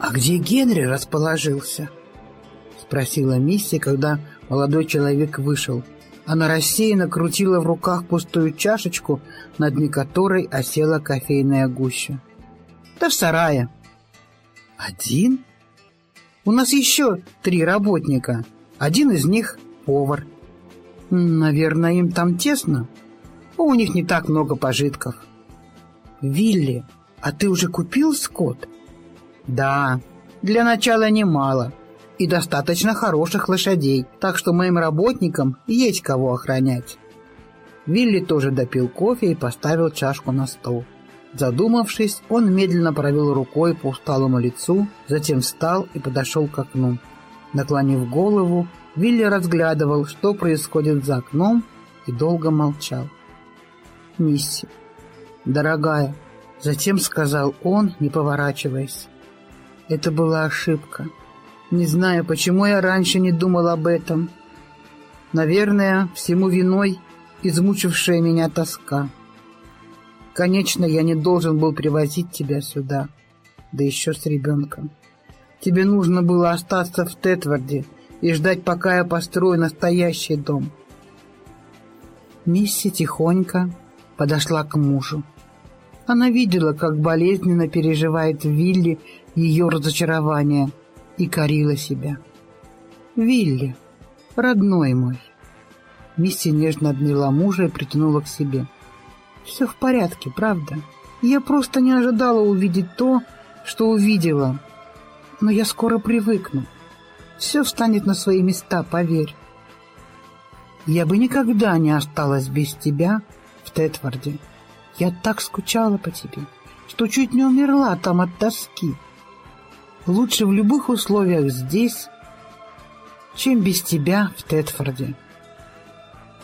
«А где Генри расположился?» — спросила Мисси, когда молодой человек вышел. Она рассеянно крутила в руках пустую чашечку, на дне которой осела кофейная гуща. «Да в сарае». «Один?» «У нас еще три работника. Один из них — повар». «Наверное, им там тесно. У них не так много пожитков». «Вилли, а ты уже купил скот?» «Да, для начала немало и достаточно хороших лошадей, так что моим работникам есть кого охранять». Вилли тоже допил кофе и поставил чашку на стол. Задумавшись, он медленно провел рукой по усталому лицу, затем встал и подошел к окну. Наклонив голову, Вилли разглядывал, что происходит за окном, и долго молчал. «Мисси, дорогая», — затем сказал он, не поворачиваясь. «Это была ошибка. Не знаю, почему я раньше не думал об этом. Наверное, всему виной измучившая меня тоска. Конечно, я не должен был привозить тебя сюда, да еще с ребенком. Тебе нужно было остаться в Тетварде и ждать, пока я построю настоящий дом. Мисси тихонько подошла к мужу. Она видела, как болезненно переживает Вилли ее разочарование, и корила себя. «Вилли, родной мой!» Мисси нежно обняла мужа и притянула к себе. «Все в порядке, правда? Я просто не ожидала увидеть то, что увидела. Но я скоро привыкну. Все встанет на свои места, поверь. Я бы никогда не осталась без тебя в Тетварде. Я так скучала по тебе, что чуть не умерла там от тоски. Лучше в любых условиях здесь, чем без тебя в Тетфорде.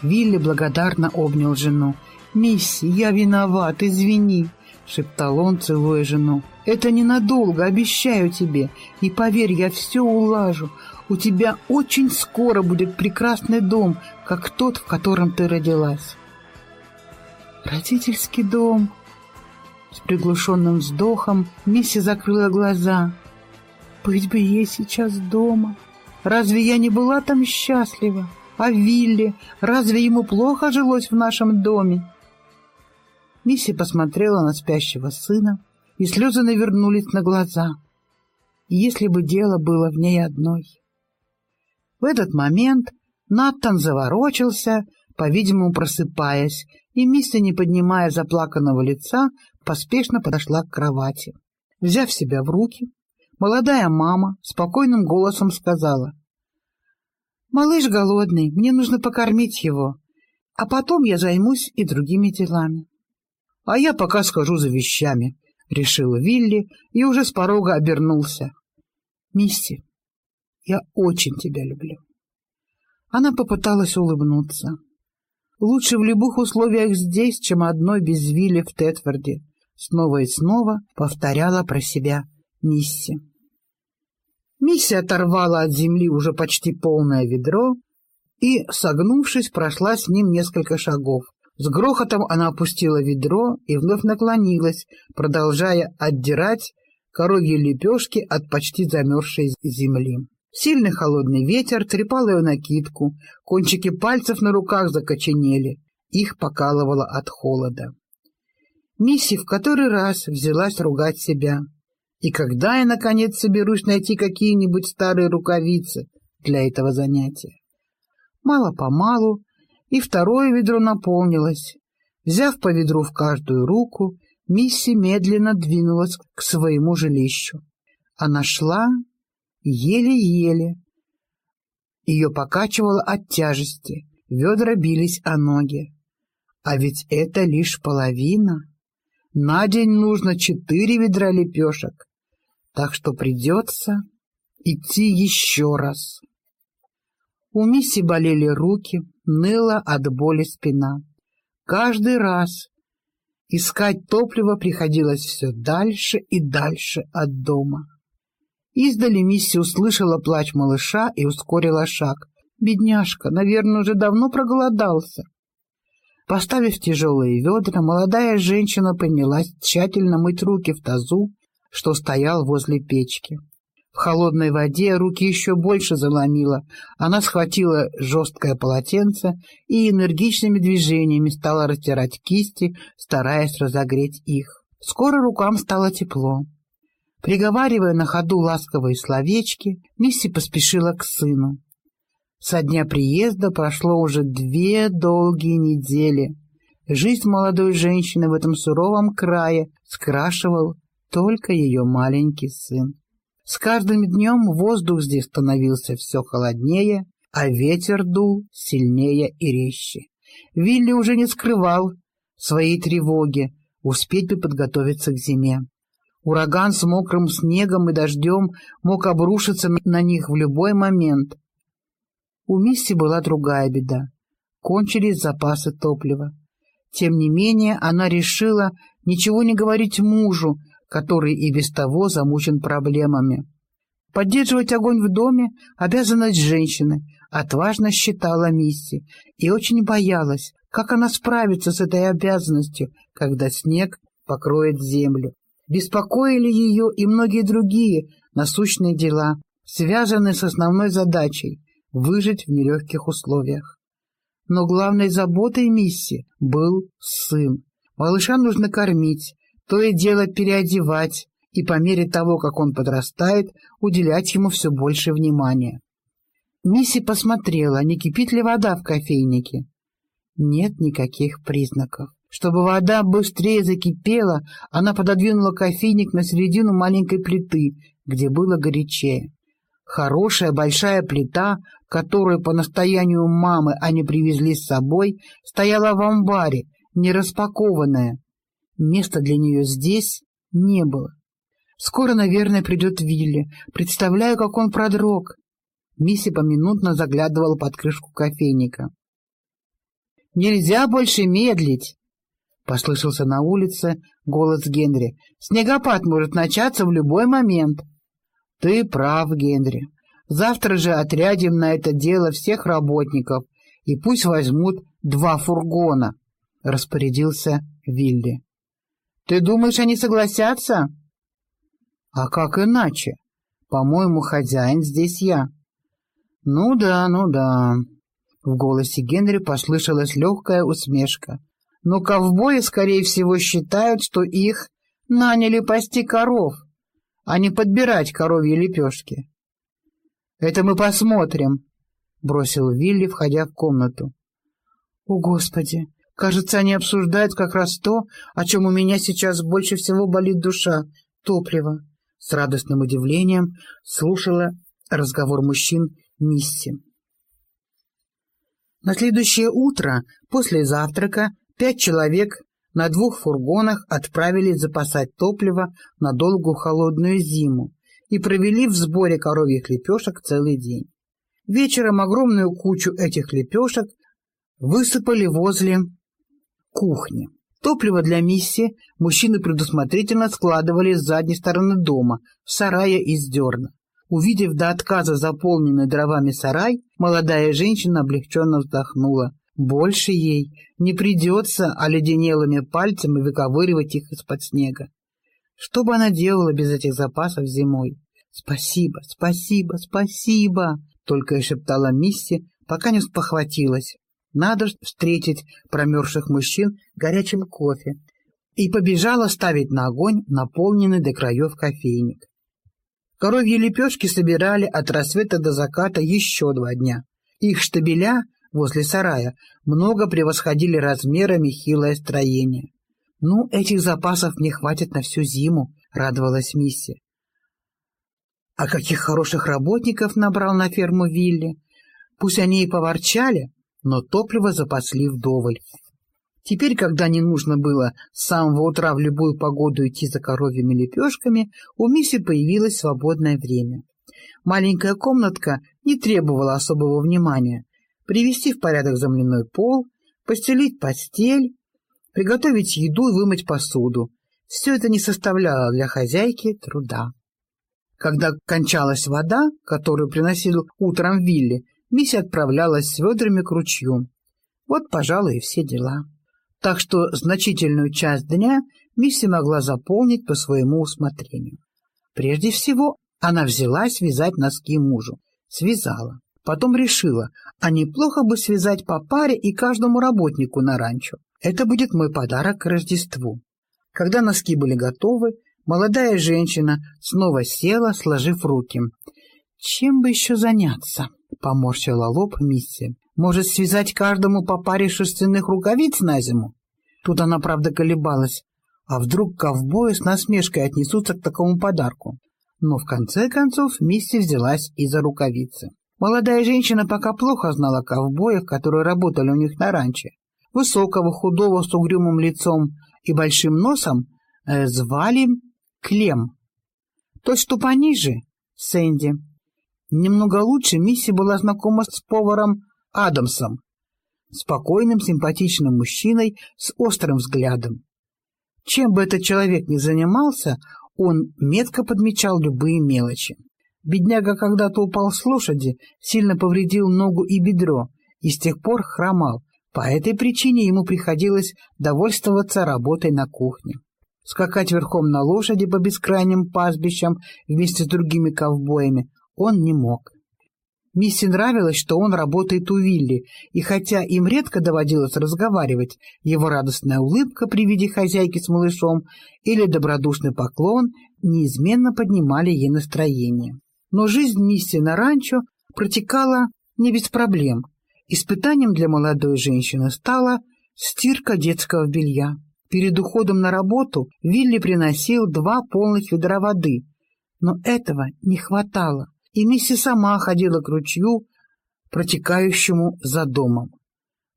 Вилли благодарно обнял жену. «Мисси, я виноват, извини», — шептал он, целуя жену. «Это ненадолго, обещаю тебе. И поверь, я все улажу. У тебя очень скоро будет прекрасный дом, как тот, в котором ты родилась». «Родительский дом», с приглушенным вздохом Мисси закрыла глаза. «Быть бы ей сейчас дома! Разве я не была там счастлива? А Вилли, разве ему плохо жилось в нашем доме?» Мисси посмотрела на спящего сына, и слезы навернулись на глаза. Если бы дело было в ней одной. В этот момент Наттан заворочился, по-видимому, просыпаясь, и Мисси, не поднимая заплаканного лица, поспешно подошла к кровати. Взяв себя в руки, молодая мама спокойным голосом сказала. «Малыш голодный, мне нужно покормить его, а потом я займусь и другими делами». «А я пока схожу за вещами», — решил Вилли и уже с порога обернулся. «Мисси, я очень тебя люблю». Она попыталась улыбнуться. «Лучше в любых условиях здесь, чем одной без Вилли в Тетфорде», снова и снова повторяла про себя Мисси. Мисси оторвала от земли уже почти полное ведро и, согнувшись, прошла с ним несколько шагов. С грохотом она опустила ведро и вновь наклонилась, продолжая отдирать коровьи лепешки от почти замерзшей земли. Сильный холодный ветер трепал ее накидку, кончики пальцев на руках закоченели, их покалывало от холода. Мисси в который раз взялась ругать себя. И когда я, наконец, соберусь найти какие-нибудь старые рукавицы для этого занятия? Мало-помалу и второе ведро наполнилось. Взяв по ведру в каждую руку, Мисси медленно двинулась к своему жилищу. Она шла еле-еле. Ее покачивало от тяжести, ведра бились о ноги. А ведь это лишь половина. На день нужно четыре ведра лепешек, так что придется идти еще раз. У Мисси болели руки, ныла от боли спина. Каждый раз искать топливо приходилось все дальше и дальше от дома. Издали Мисси услышала плач малыша и ускорила шаг. Бедняжка, наверное, уже давно проголодался. Поставив тяжелые ведра, молодая женщина принялась тщательно мыть руки в тазу, что стоял возле печки. В холодной воде руки еще больше заломила. Она схватила жесткое полотенце и энергичными движениями стала растирать кисти, стараясь разогреть их. Скоро рукам стало тепло. Приговаривая на ходу ласковые словечки, Мисси поспешила к сыну. Со дня приезда прошло уже две долгие недели. Жизнь молодой женщины в этом суровом крае скрашивал только ее маленький сын. С каждым днем воздух здесь становился все холоднее, а ветер дул сильнее и резче. Вилли уже не скрывал своей тревоги, успеть бы подготовиться к зиме. Ураган с мокрым снегом и дождем мог обрушиться на них в любой момент. У Мисси была другая беда. Кончились запасы топлива. Тем не менее, она решила ничего не говорить мужу, который и без того замучен проблемами. Поддерживать огонь в доме — обязанность женщины, отважно считала Мисси, и очень боялась, как она справится с этой обязанностью, когда снег покроет землю. Беспокоили ее и многие другие насущные дела, связанные с основной задачей — выжить в нелегких условиях. Но главной заботой Мисси был сын. Малыша нужно кормить, то и дело переодевать, и по мере того, как он подрастает, уделять ему все больше внимания. Мисси посмотрела, не кипит ли вода в кофейнике. Нет никаких признаков. Чтобы вода быстрее закипела, она пододвинула кофейник на середину маленькой плиты, где было горячее. Хорошая большая плита, которую по настоянию мамы они привезли с собой, стояла в амбаре, не распакованная. Места для нее здесь не было. Скоро, наверное, придет Вилли. Представляю, как он продрог. Мисси поминутно заглядывала под крышку кофейника. «Нельзя больше медлить!» — послышался на улице голос Генри. «Снегопад может начаться в любой момент». «Ты прав, Генри. Завтра же отрядим на это дело всех работников, и пусть возьмут два фургона», — распорядился Вилли. Ты думаешь, они согласятся? А как иначе? По-моему, хозяин здесь я. Ну да, ну да. В голосе Генри послышалась легкая усмешка. Но ковбои, скорее всего, считают, что их наняли пасти коров, а не подбирать коровьи лепешки. «Это мы посмотрим», — бросил Вилли, входя в комнату. «О, Господи! Кажется, они обсуждают как раз то, о чем у меня сейчас больше всего болит душа — топливо. С радостным удивлением слушала разговор мужчин Мисси. На следующее утро, после завтрака, пять человек на двух фургонах отправились запасать топливо на долгую холодную зиму и провели в сборе коровьих лепешек целый день. Вечером огромную кучу этих лепешек высыпали возле кухни. Топливо для миссии мужчины предусмотрительно складывали с задней стороны дома, в сарае из дерна. Увидев до отказа заполненный дровами сарай, молодая женщина облегченно вздохнула. Больше ей не придется оледенелыми пальцами выковыривать их из-под снега. Что бы она делала без этих запасов зимой? «Спасибо, спасибо, спасибо!» — только и шептала Мисси, пока не спохватилась. Надо встретить промерзших мужчин горячим кофе. И побежала ставить на огонь наполненный до краев кофейник. Коровьи лепешки собирали от рассвета до заката еще два дня. Их штабеля возле сарая много превосходили размерами хилое строение. «Ну, этих запасов мне хватит на всю зиму», — радовалась Мисси. «А каких хороших работников набрал на ферму Вилли? Пусть они и поворчали, но топливо запасли вдоволь. Теперь, когда не нужно было с самого утра в любую погоду идти за коровьими лепешками, у Миси появилось свободное время. Маленькая комнатка не требовала особого внимания. Привести в порядок земляной пол, постелить постель, приготовить еду и вымыть посуду. Все это не составляло для хозяйки труда. Когда кончалась вода, которую приносил утром Вилли, Мисси отправлялась с ведрами к ручью. Вот, пожалуй, и все дела. Так что значительную часть дня Мисси могла заполнить по своему усмотрению. Прежде всего, она взялась вязать носки мужу. Связала. Потом решила, а неплохо бы связать по паре и каждому работнику на ранчо. Это будет мой подарок к Рождеству. Когда носки были готовы, молодая женщина снова села, сложив руки. «Чем бы еще заняться?» — поморщила лоб Мисси. «Может, связать каждому по паре шерстяных рукавиц на зиму?» Тут она, правда, колебалась. А вдруг ковбои с насмешкой отнесутся к такому подарку? Но в конце концов Мисси взялась и за рукавицы. Молодая женщина пока плохо знала ковбоев, которые работали у них на ранче. Высокого, худого, с угрюмым лицом и большим носом э, звали Клем. Тот, что пониже — Сэнди. Немного лучше Мисси была знакома с поваром Адамсом, спокойным, симпатичным мужчиной с острым взглядом. Чем бы этот человек ни занимался, он метко подмечал любые мелочи. Бедняга когда-то упал с лошади, сильно повредил ногу и бедро, и с тех пор хромал. По этой причине ему приходилось довольствоваться работой на кухне. Скакать верхом на лошади по бескрайним пастбищам вместе с другими ковбоями он не мог. Мисси нравилось, что он работает у Вилли, и хотя им редко доводилось разговаривать, его радостная улыбка при виде хозяйки с малышом или добродушный поклон неизменно поднимали ей настроение. Но жизнь Мисси на ранчо протекала не без проблем. Испытанием для молодой женщины стала стирка детского белья. Перед уходом на работу Вилли приносил два полных ведра воды, но этого не хватало и Мисси сама ходила к ручью, протекающему за домом.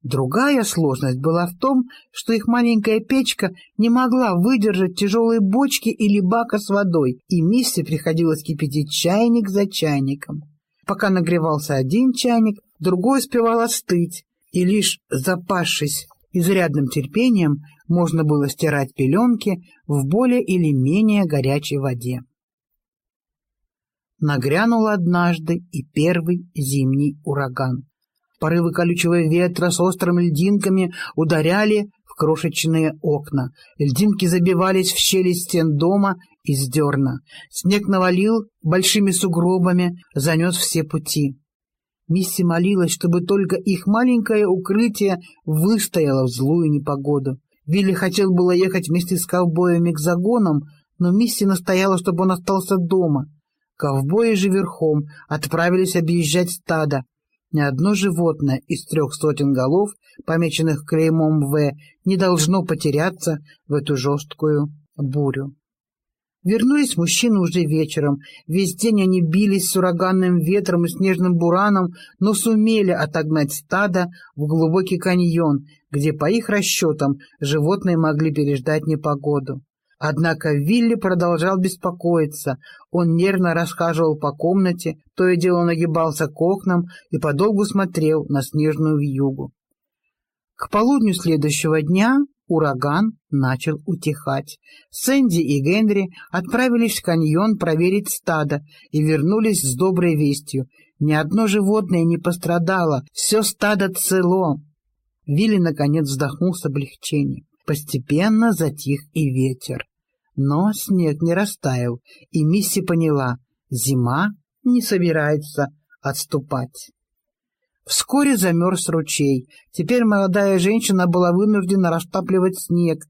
Другая сложность была в том, что их маленькая печка не могла выдержать тяжелые бочки или бака с водой, и Мисси приходилось кипятить чайник за чайником. Пока нагревался один чайник, другой успевал остыть, и лишь запасшись изрядным терпением, можно было стирать пеленки в более или менее горячей воде. Нагрянул однажды и первый зимний ураган. Порывы колючего ветра с острыми льдинками ударяли в крошечные окна. Льдинки забивались в щели стен дома из дерна. Снег навалил большими сугробами, занес все пути. Мисси молилась, чтобы только их маленькое укрытие выстояло в злую непогоду. Вилли хотел было ехать вместе с ковбоями к загонам, но Мисси настояла, чтобы он остался дома — Ковбои же верхом отправились объезжать стадо. Ни одно животное из трех сотен голов, помеченных клеймом «В», не должно потеряться в эту жесткую бурю. Вернулись мужчины уже вечером. Весь день они бились с ураганным ветром и снежным бураном, но сумели отогнать стадо в глубокий каньон, где, по их расчетам, животные могли переждать непогоду. Однако Вилли продолжал беспокоиться. Он нервно расхаживал по комнате, то и дело нагибался к окнам и подолгу смотрел на снежную вьюгу. К полудню следующего дня ураган начал утихать. Сэнди и Генри отправились в каньон проверить стадо и вернулись с доброй вестью. Ни одно животное не пострадало, все стадо цело. Вилли, наконец, вздохнул с облегчением. Постепенно затих и ветер. Но снег не растаял, и Мисси поняла — зима не собирается отступать. Вскоре замерз ручей. Теперь молодая женщина была вынуждена растапливать снег.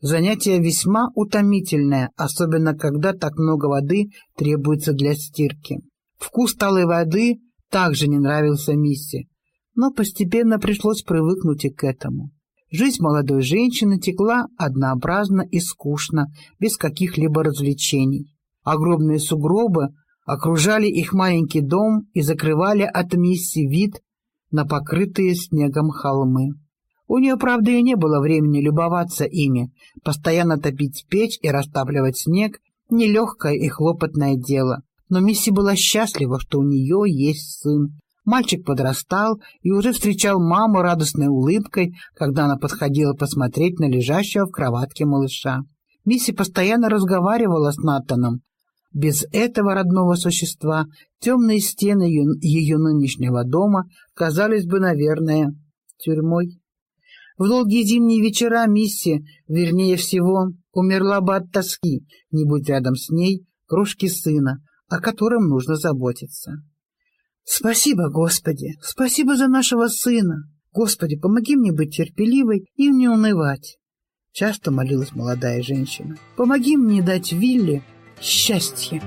Занятие весьма утомительное, особенно когда так много воды требуется для стирки. Вкус талой воды также не нравился Мисси, но постепенно пришлось привыкнуть и к этому. Жизнь молодой женщины текла однообразно и скучно, без каких-либо развлечений. Огромные сугробы окружали их маленький дом и закрывали от миссии вид на покрытые снегом холмы. У нее, правда, и не было времени любоваться ими. Постоянно топить печь и растапливать снег — нелегкое и хлопотное дело. Но Мисси была счастлива, что у нее есть сын, Мальчик подрастал и уже встречал маму радостной улыбкой, когда она подходила посмотреть на лежащего в кроватке малыша. Мисси постоянно разговаривала с Натаном. Без этого родного существа темные стены ее, нынешнего дома казались бы, наверное, тюрьмой. В долгие зимние вечера Мисси, вернее всего, умерла бы от тоски, не будь рядом с ней крошки сына, о котором нужно заботиться. Спасибо, Господи, спасибо за нашего сына. Господи, помоги мне быть терпеливой и не унывать. Часто молилась молодая женщина. Помоги мне дать Вилле счастье.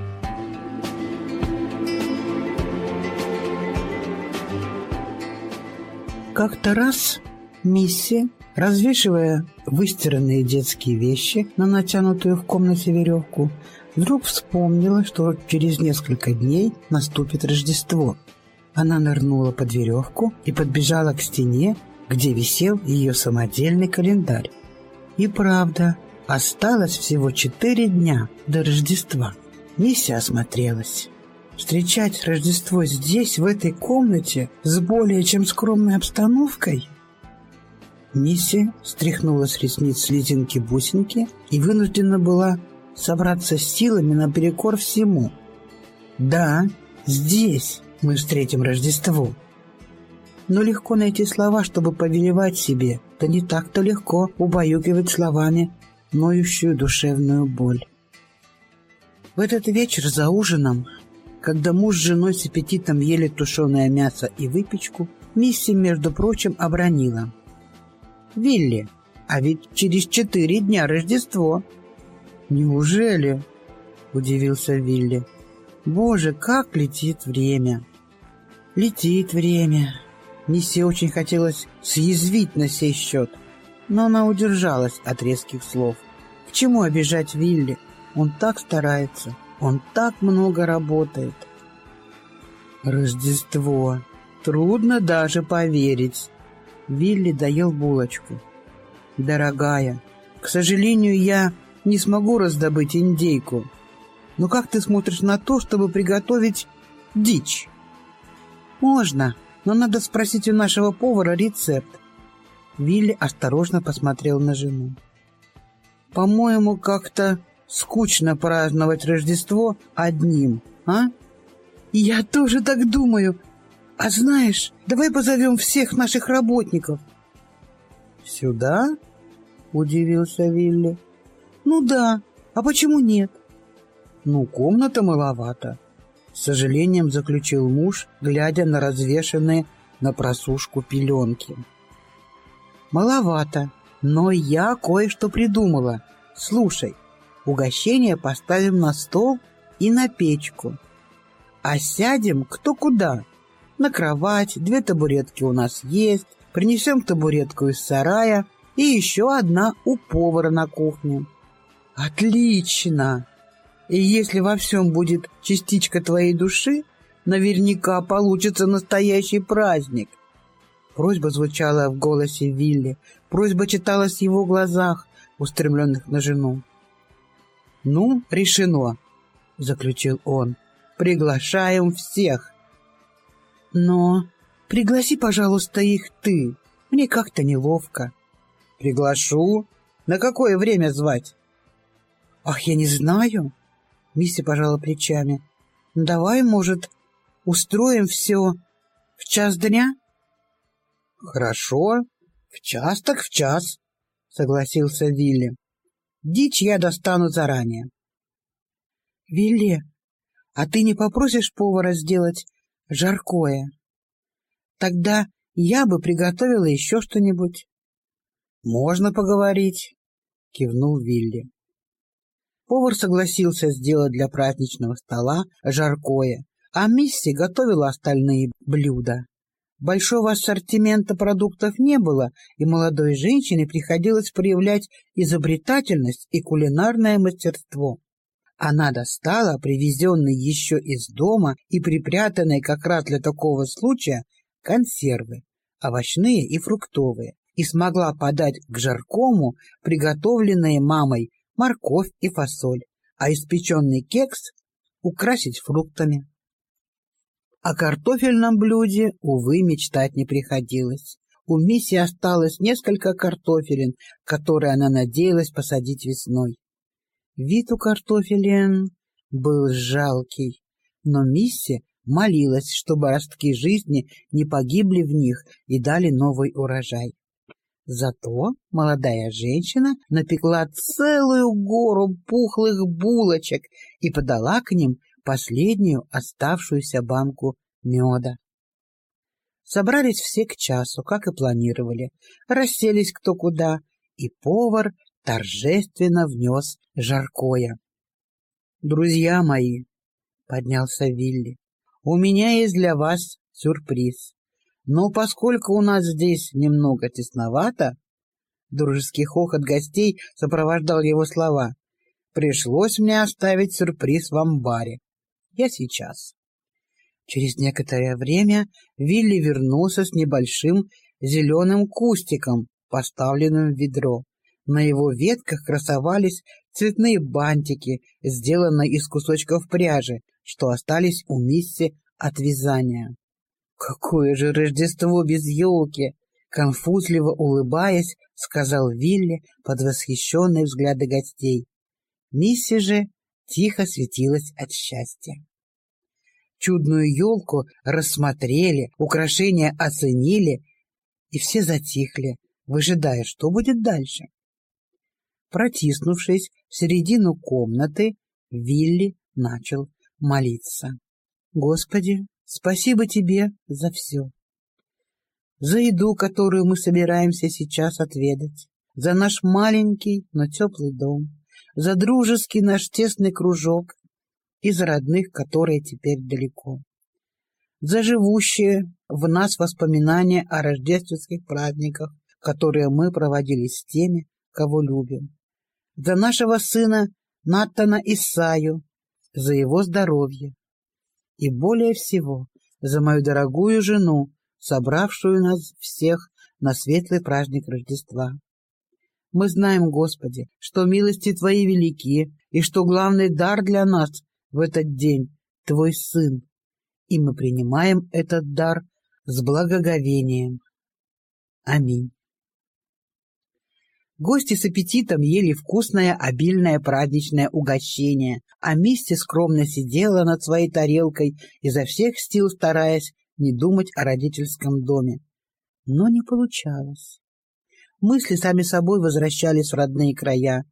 Как-то раз Мисси, развешивая выстиранные детские вещи на натянутую в комнате веревку, вдруг вспомнила, что через несколько дней наступит Рождество. Она нырнула под веревку и подбежала к стене, где висел ее самодельный календарь. И правда, осталось всего четыре дня до Рождества. Миссия осмотрелась. Встречать Рождество здесь, в этой комнате, с более чем скромной обстановкой? Мисси стряхнула с ресниц слезинки-бусинки и вынуждена была собраться с силами наперекор всему. «Да, здесь мы встретим Рождество». Но легко найти слова, чтобы повелевать себе, да не так-то легко убаюкивать словами ноющую душевную боль. В этот вечер за ужином когда муж с женой с аппетитом ели тушеное мясо и выпечку, Мисси, между прочим, обронила. «Вилли, а ведь через четыре дня Рождество!» «Неужели?» — удивился Вилли. «Боже, как летит время!» «Летит время!» Мисси очень хотелось съязвить на сей счет, но она удержалась от резких слов. «К чему обижать Вилли? Он так старается!» Он так много работает. Рождество. Трудно даже поверить. Вилли доел булочку. Дорогая, к сожалению, я не смогу раздобыть индейку. Но как ты смотришь на то, чтобы приготовить дичь? Можно, но надо спросить у нашего повара рецепт. Вилли осторожно посмотрел на жену. По-моему, как-то скучно праздновать Рождество одним, а? Я тоже так думаю. А знаешь, давай позовем всех наших работников. Сюда? Удивился Вилли. Ну да, а почему нет? Ну, комната маловато. С сожалением заключил муж, глядя на развешанные на просушку пеленки. Маловато, но я кое-что придумала. Слушай, Угощение поставим на стол и на печку. А сядем кто куда. На кровать, две табуретки у нас есть, принесем табуретку из сарая и еще одна у повара на кухне. Отлично! И если во всем будет частичка твоей души, наверняка получится настоящий праздник. Просьба звучала в голосе Вилли, просьба читалась в его глазах, устремленных на жену. «Ну, решено», — заключил он. «Приглашаем всех». «Но пригласи, пожалуйста, их ты. Мне как-то неловко». «Приглашу. На какое время звать?» «Ах, я не знаю». Мисси пожала плечами. «Давай, может, устроим все в час дня?» «Хорошо. В час так в час», — согласился Вилли. Дичь я достану заранее. — Вилли, а ты не попросишь повара сделать жаркое? Тогда я бы приготовила еще что-нибудь. — Можно поговорить, — кивнул Вилли. Повар согласился сделать для праздничного стола жаркое, а Мисси готовила остальные блюда. Большого ассортимента продуктов не было, и молодой женщине приходилось проявлять изобретательность и кулинарное мастерство. Она достала привезенные еще из дома и припрятанные как раз для такого случая консервы, овощные и фруктовые, и смогла подать к жаркому приготовленные мамой морковь и фасоль, а испеченный кекс украсить фруктами. О картофельном блюде, увы, мечтать не приходилось. У Мисси осталось несколько картофелин, которые она надеялась посадить весной. Вид у картофелин был жалкий, но Мисси молилась, чтобы ростки жизни не погибли в них и дали новый урожай. Зато молодая женщина напекла целую гору пухлых булочек и подала к ним последнюю оставшуюся банку меда. Собрались все к часу, как и планировали, расселись кто куда, и повар торжественно внес жаркое. «Друзья мои», — поднялся Вилли, — «у меня есть для вас сюрприз. Но поскольку у нас здесь немного тесновато, дружеский хохот гостей сопровождал его слова, пришлось мне оставить сюрприз в амбаре. Я сейчас. Через некоторое время Вилли вернулся с небольшим зеленым кустиком, поставленным в ведро. На его ветках красовались цветные бантики, сделанные из кусочков пряжи, что остались у Мисси от вязания. «Какое же Рождество без елки!» Конфузливо улыбаясь, сказал Вилли под восхищенные взгляды гостей. Мисси же тихо светилась от счастья. Чудную елку рассмотрели, украшения оценили, и все затихли, выжидая, что будет дальше. Протиснувшись в середину комнаты, Вилли начал молиться. «Господи, Спасибо тебе за все. За еду, которую мы собираемся сейчас отведать, за наш маленький, но теплый дом, за дружеский наш тесный кружок и за родных, которые теперь далеко, за живущие в нас воспоминания о рождественских праздниках, которые мы проводили с теми, кого любим, за нашего сына Натана Исаю, за его здоровье, и более всего за мою дорогую жену, собравшую нас всех на светлый праздник Рождества. Мы знаем, Господи, что милости Твои велики, и что главный дар для нас в этот день — Твой Сын, и мы принимаем этот дар с благоговением. Аминь. Гости с аппетитом ели вкусное, обильное праздничное угощение, а Мисти скромно сидела над своей тарелкой, изо всех сил стараясь не думать о родительском доме. Но не получалось. Мысли сами собой возвращались в родные края.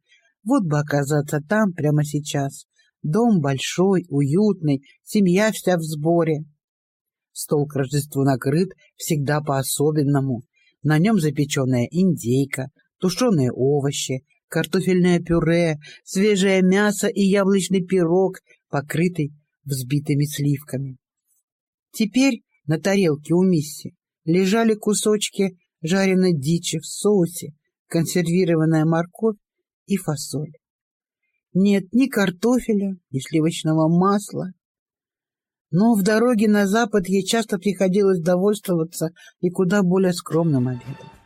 Вот бы оказаться там прямо сейчас. Дом большой, уютный, семья вся в сборе. Стол к Рождеству накрыт всегда по-особенному. На нем запеченная индейка, тушеные овощи, картофельное пюре, свежее мясо и яблочный пирог, покрытый взбитыми сливками. Теперь на тарелке у Мисси лежали кусочки жареной дичи в соусе, консервированная морковь и фасоль. Нет ни картофеля, ни сливочного масла. Но в дороге на запад ей часто приходилось довольствоваться и куда более скромным обедом.